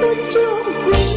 good job, great.